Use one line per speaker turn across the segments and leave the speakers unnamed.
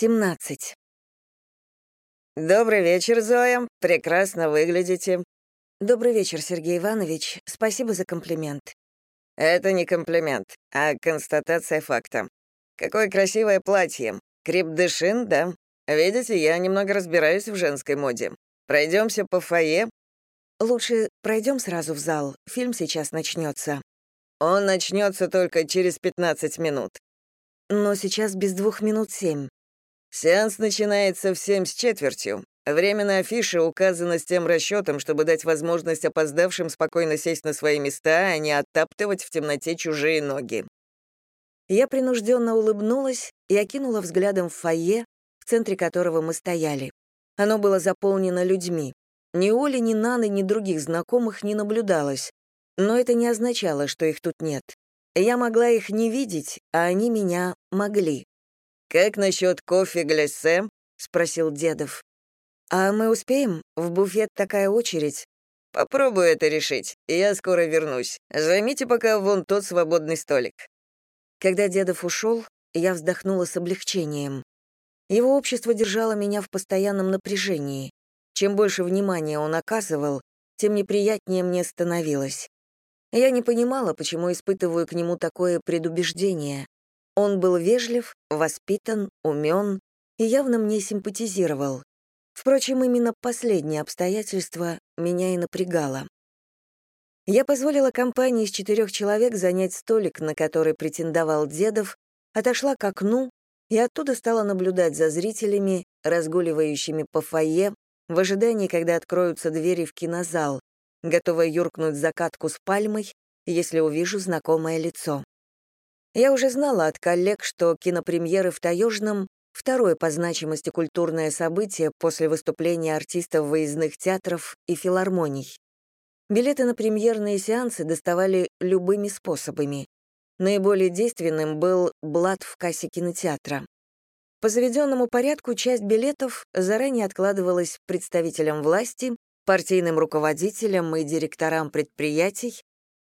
17.
«Добрый вечер, Зоя. Прекрасно выглядите».
Добрый вечер, Сергей Иванович. Спасибо за комплимент.
Это не комплимент, а констатация факта. Какое красивое платье. Крепдышин, да? Видите, я немного разбираюсь в женской моде. Пройдемся по фойе.
Лучше пройдем сразу в зал. Фильм сейчас начнется.
Он начнется только через 15 минут.
Но сейчас без двух минут семь.
Сеанс начинается в семь с четвертью. Время на афише указано с тем расчетом, чтобы дать возможность опоздавшим спокойно сесть на свои места, а не оттаптывать в темноте чужие ноги.
Я принужденно улыбнулась и окинула взглядом в фойе, в центре которого мы стояли. Оно было заполнено людьми. Ни Оли, ни Наны, ни других знакомых не наблюдалось. Но это не означало, что их тут нет. Я могла их не видеть, а они меня могли.
«Как насчет кофе гляссе?» — спросил Дедов.
«А мы успеем? В буфет такая очередь».
«Попробую это решить. Я скоро вернусь. Займите пока вон тот свободный столик».
Когда Дедов ушел, я вздохнула с облегчением. Его общество держало меня в постоянном напряжении. Чем больше внимания он оказывал, тем неприятнее мне становилось. Я не понимала, почему испытываю к нему такое предубеждение. Он был вежлив, воспитан, умен и явно мне симпатизировал. Впрочем, именно последнее обстоятельство меня и напрягало. Я позволила компании из четырех человек занять столик, на который претендовал Дедов, отошла к окну и оттуда стала наблюдать за зрителями, разгуливающими по фойе, в ожидании, когда откроются двери в кинозал, готовая юркнуть за катку с пальмой, если увижу знакомое лицо. Я уже знала от коллег, что кинопремьеры в Таежном — второе по значимости культурное событие после выступления артистов выездных театров и филармоний. Билеты на премьерные сеансы доставали любыми способами. Наиболее действенным был блат в кассе кинотеатра. По заведенному порядку часть билетов заранее откладывалась представителям власти, партийным руководителям и директорам предприятий,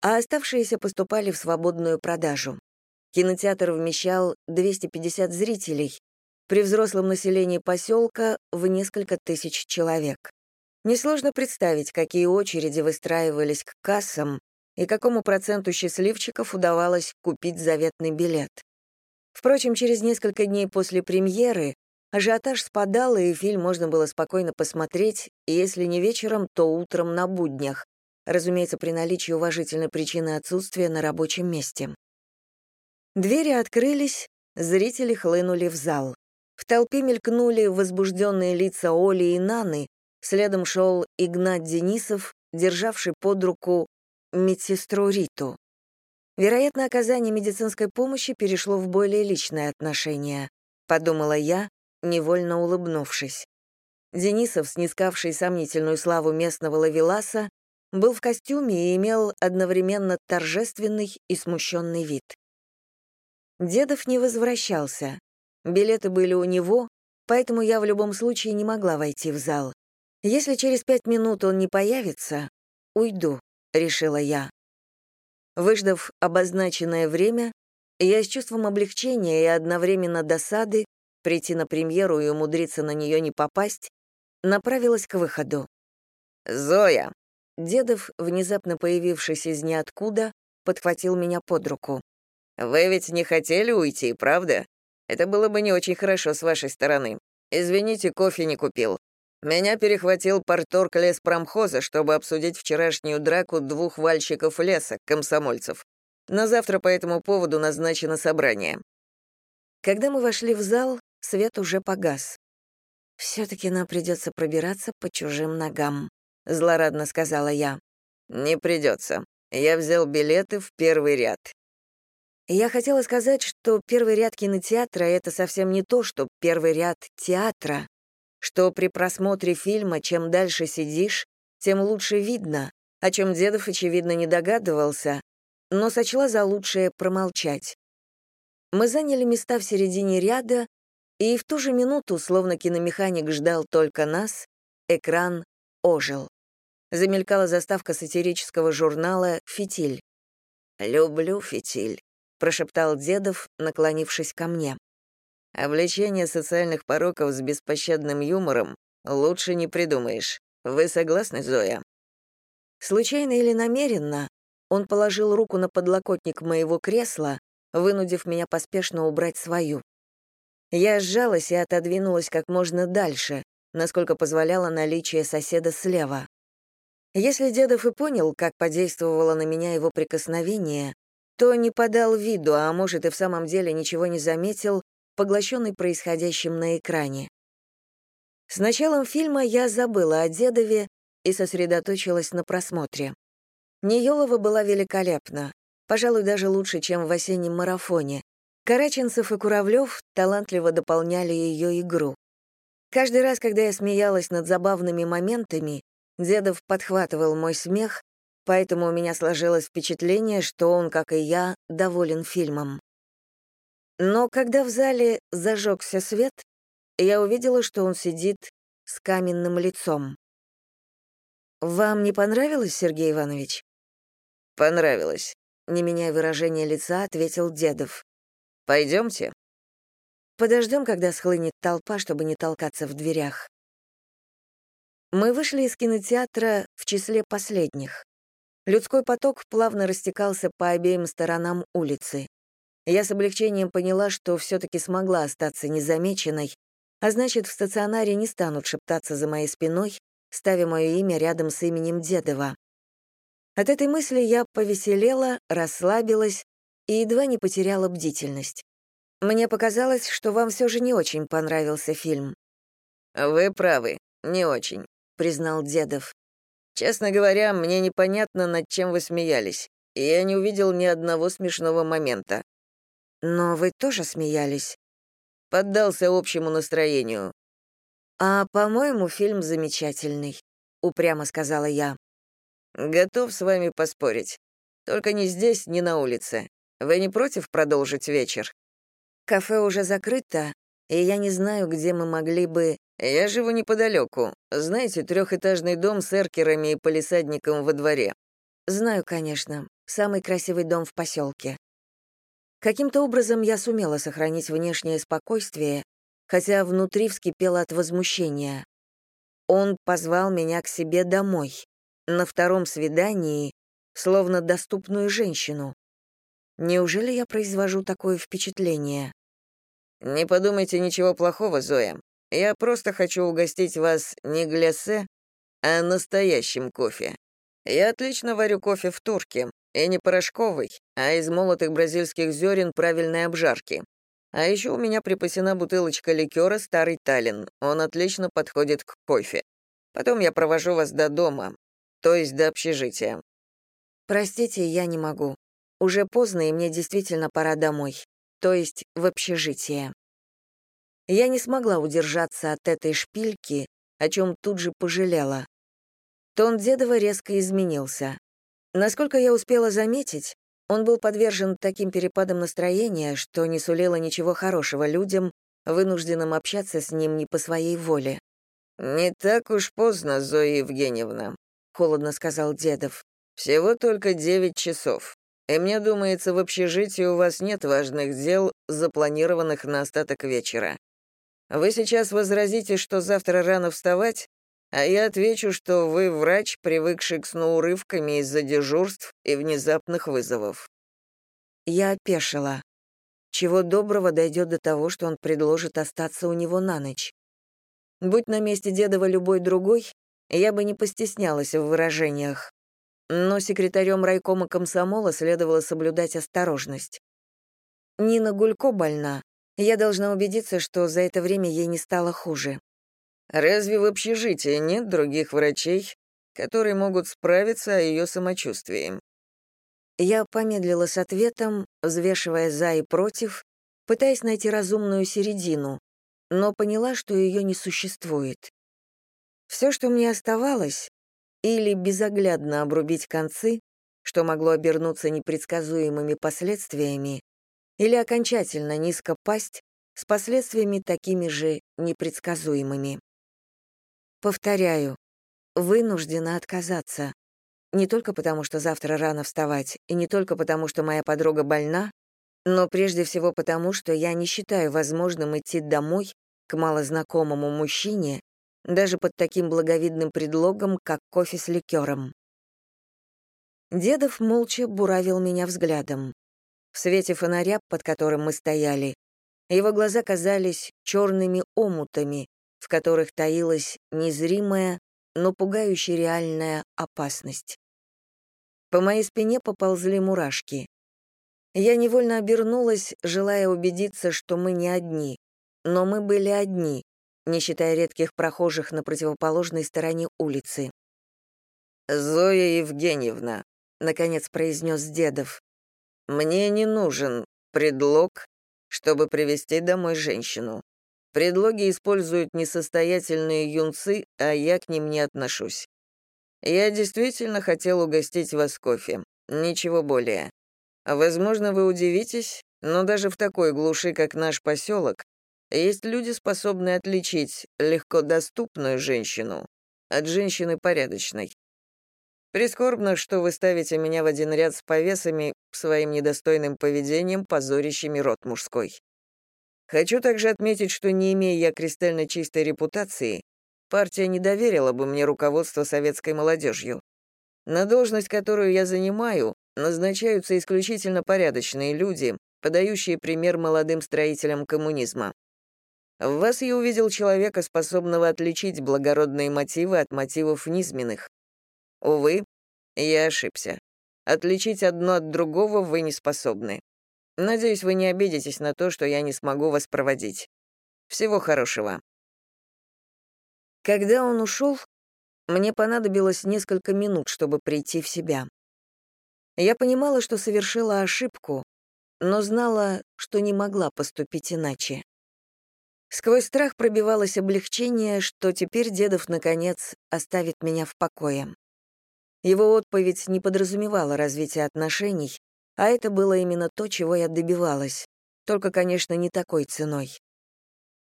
а оставшиеся поступали в свободную продажу. Кинотеатр вмещал 250 зрителей, при взрослом населении поселка в несколько тысяч человек. Несложно представить, какие очереди выстраивались к кассам и какому проценту счастливчиков удавалось купить заветный билет. Впрочем, через несколько дней после премьеры ажиотаж спадал, и фильм можно было спокойно посмотреть, если не вечером, то утром на буднях, разумеется, при наличии уважительной причины отсутствия на рабочем месте. Двери открылись, зрители хлынули в зал. В толпе мелькнули возбужденные лица Оли и Наны, следом шел Игнат Денисов, державший под руку медсестру Риту. Вероятно, оказание медицинской помощи перешло в более личное отношение, подумала я, невольно улыбнувшись. Денисов, снискавший сомнительную славу местного лавеласа, был в костюме и имел одновременно торжественный и смущенный вид. Дедов не возвращался. Билеты были у него, поэтому я в любом случае не могла войти в зал. Если через пять минут он не появится, уйду, решила я. Выждав обозначенное время, я с чувством облегчения и одновременно досады прийти на премьеру и умудриться на нее не попасть, направилась к выходу.
«Зоя!»
Дедов, внезапно появившись из ниоткуда, подхватил меня под руку.
Вы ведь не хотели уйти, правда? Это было бы не очень хорошо с вашей стороны. Извините, кофе не купил. Меня перехватил порторг леспромхоза, чтобы обсудить вчерашнюю драку двух вальщиков леса, комсомольцев. На завтра по этому поводу назначено собрание.
Когда мы вошли в зал, свет уже погас. «Все-таки нам придется пробираться по чужим ногам», — злорадно сказала я.
«Не придется. Я взял билеты в первый ряд.
Я хотела сказать, что первый ряд кинотеатра — это совсем не то, что первый ряд театра, что при просмотре фильма чем дальше сидишь, тем лучше видно, о чем Дедов, очевидно, не догадывался, но сочла за лучшее промолчать. Мы заняли места в середине ряда, и в ту же минуту, словно киномеханик ждал только нас, экран ожил. Замелькала заставка сатирического журнала «Фитиль».
«Люблю фитиль», — прошептал Дедов, наклонившись ко мне. Облечение социальных пороков с беспощадным юмором лучше не придумаешь. Вы согласны, Зоя?»
Случайно или намеренно, он положил руку на подлокотник моего кресла, вынудив меня поспешно убрать свою. Я сжалась и отодвинулась как можно дальше, насколько позволяло наличие соседа слева. Если Дедов и понял, как подействовало на меня его прикосновение, то не подал виду, а может и в самом деле ничего не заметил, поглощенный происходящим на экране. С началом фильма я забыла о Дедове и сосредоточилась на просмотре. Неёлова была великолепна, пожалуй, даже лучше, чем в осеннем марафоне. Караченцев и Куравлев талантливо дополняли ее игру. Каждый раз, когда я смеялась над забавными моментами, Дедов подхватывал мой смех, поэтому у меня сложилось впечатление, что он, как и я, доволен фильмом. Но когда в зале зажегся свет, я увидела, что он сидит с каменным лицом. «Вам не понравилось, Сергей Иванович?»
«Понравилось», —
не меняя выражения лица, ответил Дедов.
«Пойдемте».
Подождем, когда схлынет толпа, чтобы не толкаться в дверях. Мы вышли из кинотеатра в числе последних. Людской поток плавно растекался по обеим сторонам улицы. Я с облегчением поняла, что все-таки смогла остаться незамеченной, а значит, в стационаре не станут шептаться за моей спиной, ставя мое имя рядом с именем Дедова. От этой мысли я повеселела, расслабилась и едва не потеряла бдительность. Мне показалось, что вам все же не очень понравился фильм.
«Вы правы, не очень», — признал Дедов. «Честно говоря, мне непонятно, над чем вы смеялись, и я не увидел ни одного смешного момента».
«Но вы тоже смеялись?»
Поддался общему настроению.
«А, по-моему, фильм замечательный», — упрямо сказала я.
«Готов с вами поспорить. Только не здесь, не на улице. Вы не против продолжить вечер?»
Кафе уже закрыто, и я не знаю, где мы могли бы...
Я живу неподалеку. Знаете, трехэтажный дом с эркерами и полисадником во дворе.
Знаю, конечно. Самый красивый дом в поселке. Каким-то образом я сумела сохранить внешнее спокойствие, хотя внутри вскипела от возмущения. Он позвал меня к себе домой, на втором свидании, словно доступную женщину. Неужели я произвожу такое впечатление?
«Не подумайте ничего плохого, Зоя. Я просто хочу угостить вас не глясе, а настоящим кофе. Я отлично варю кофе в турке, и не порошковый, а из молотых бразильских зерен правильной обжарки. А еще у меня припасена бутылочка ликера «Старый Таллин». Он отлично подходит к кофе. Потом я провожу вас до дома, то есть до общежития.
Простите, я не могу. Уже поздно, и мне действительно пора домой то есть в общежитие. Я не смогла удержаться от этой шпильки, о чем тут же пожалела. Тон Дедова резко изменился. Насколько я успела заметить, он был подвержен таким перепадам настроения, что не сулило ничего хорошего людям, вынужденным общаться с ним не по своей воле.
«Не так уж поздно, Зоя Евгеньевна», — холодно сказал Дедов. «Всего только девять часов. И мне думается, в общежитии у вас нет важных дел, запланированных на остаток вечера. Вы сейчас возразите, что завтра рано вставать, а я отвечу, что вы врач, привыкший к сну урывками из-за дежурств и внезапных вызовов».
Я опешила. Чего доброго дойдет до того, что он предложит остаться у него на ночь. Будь на месте Дедова любой другой, я бы не постеснялась в выражениях но секретарем райкома комсомола следовало соблюдать осторожность. Нина Гулько больна. Я должна убедиться, что за это время ей не стало хуже.
Разве в общежитии нет других врачей, которые могут справиться о ее самочувствии?
Я помедлила с ответом, взвешивая «за» и «против», пытаясь найти разумную середину, но поняла, что ее не существует. Все, что мне оставалось, или безоглядно обрубить концы, что могло обернуться непредсказуемыми последствиями, или окончательно низко пасть с последствиями такими же непредсказуемыми. Повторяю, вынуждена отказаться. Не только потому, что завтра рано вставать, и не только потому, что моя подруга больна, Но прежде всего потому, что я не считаю возможным идти домой к малознакомому мужчине, даже под таким благовидным предлогом, как кофе с ликером. Дедов молча буравил меня взглядом. В свете фонаря, под которым мы стояли, его глаза казались черными омутами, в которых таилась незримая, но пугающая реальная опасность. По моей спине поползли мурашки. Я невольно обернулась, желая убедиться, что мы не одни. Но мы были одни, не считая редких прохожих на противоположной стороне улицы.
«Зоя Евгеньевна», — наконец произнес Дедов, «мне не нужен предлог, чтобы привести домой женщину. Предлоги используют несостоятельные юнцы, а я к ним не отношусь. Я действительно хотел угостить вас кофе, ничего более. Возможно, вы удивитесь, но даже в такой глуши, как наш поселок, есть люди, способные отличить легко доступную женщину от женщины порядочной. Прискорбно, что вы ставите меня в один ряд с повесами своим недостойным поведением, позорящими рот мужской. Хочу также отметить, что не имея я кристально чистой репутации, партия не доверила бы мне руководство советской молодежью. На должность, которую я занимаю, назначаются исключительно порядочные люди, подающие пример молодым строителям коммунизма. В вас я увидел человека, способного отличить благородные мотивы от мотивов низменных. Увы, я ошибся. Отличить одно от другого вы не способны. Надеюсь, вы не обидитесь на то, что я не смогу вас проводить. Всего хорошего».
Когда он ушел, мне понадобилось несколько минут, чтобы прийти в себя. Я понимала, что совершила ошибку, но знала, что не могла поступить иначе. Сквозь страх пробивалось облегчение, что теперь Дедов, наконец, оставит меня в покое. Его отповедь не подразумевала развития отношений, а это было именно то, чего я добивалась, только, конечно, не такой ценой.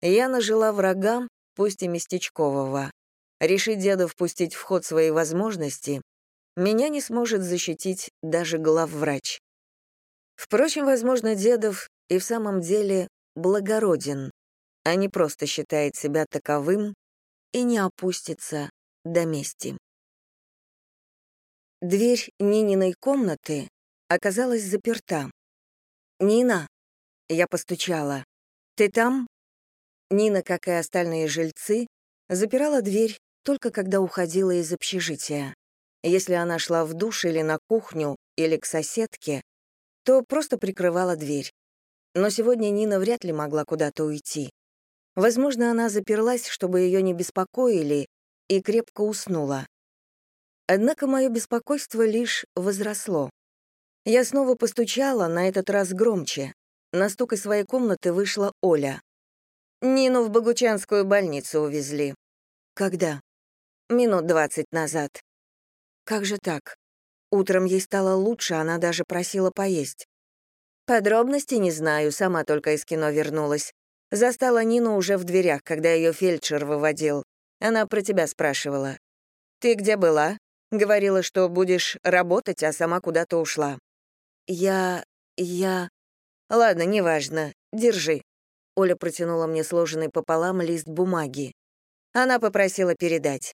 Я нажила врага, пусть и местечкового. Решить деда впустить в ход свои возможности, меня не сможет защитить даже главврач. Впрочем, возможно, Дедов и в самом деле благороден, а не просто считает себя таковым и не опустится до мести. Дверь Нининой комнаты оказалась заперта. «Нина!» — я постучала. «Ты там?» Нина, как и остальные жильцы, запирала дверь только когда уходила из общежития. Если она шла в душ или на кухню, или к соседке, то просто прикрывала дверь. Но сегодня Нина вряд ли могла куда-то уйти. Возможно, она заперлась, чтобы ее не беспокоили, и крепко уснула. Однако мое беспокойство лишь возросло. Я снова постучала, на этот раз громче. На стук из своей комнаты вышла Оля. «Нину в Богучанскую больницу увезли». «Когда?» «Минут двадцать назад». «Как же так? Утром ей стало лучше, она даже просила поесть». «Подробностей не знаю, сама только из кино вернулась. Застала Нину уже в дверях, когда ее фельдшер выводил. Она про тебя спрашивала. «Ты где была?» Говорила, что будешь работать, а сама куда-то ушла. Я... я... Ладно, неважно. Держи. Оля протянула мне сложенный пополам лист бумаги. Она попросила передать.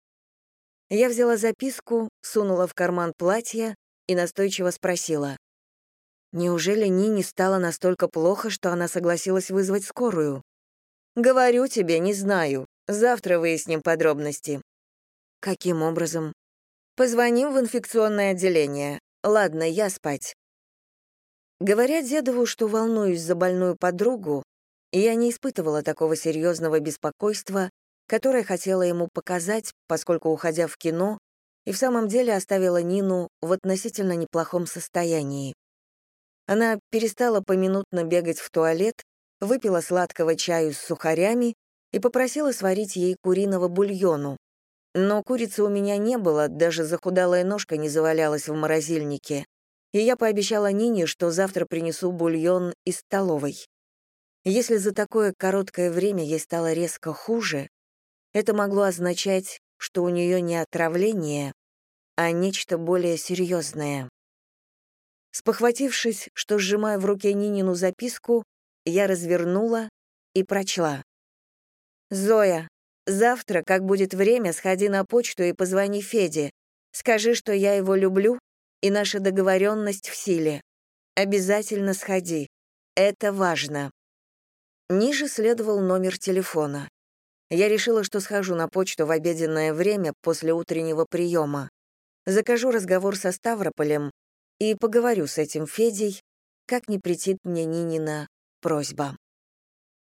Я взяла записку, сунула в карман платья и настойчиво спросила. Неужели Нине стало настолько плохо, что она согласилась вызвать скорую? «Говорю тебе, не знаю. Завтра выясним подробности». «Каким образом?» «Позвоним в инфекционное отделение. Ладно, я спать». Говоря Дедову, что волнуюсь за больную подругу, я не испытывала такого серьезного беспокойства, которое хотела ему показать, поскольку, уходя в кино, и в самом деле оставила Нину в относительно неплохом состоянии. Она перестала поминутно бегать в туалет выпила сладкого чаю с сухарями и попросила сварить ей куриного бульону. Но курицы у меня не было, даже захудалая ножка не завалялась в морозильнике, и я пообещала Нине, что завтра принесу бульон из столовой. Если за такое короткое время ей стало резко хуже, это могло означать, что у нее не отравление, а нечто более серьезное. Спохватившись, что сжимаю в руке Нинину записку, я развернула и прочла. «Зоя, завтра, как будет время, сходи на почту и позвони Феде. Скажи, что я его люблю, и наша договоренность в силе. Обязательно сходи. Это важно». Ниже следовал номер телефона. Я решила, что схожу на почту в обеденное время после утреннего приема. Закажу разговор со Ставрополем и поговорю с этим Федей, как не претит мне Нинина просьба.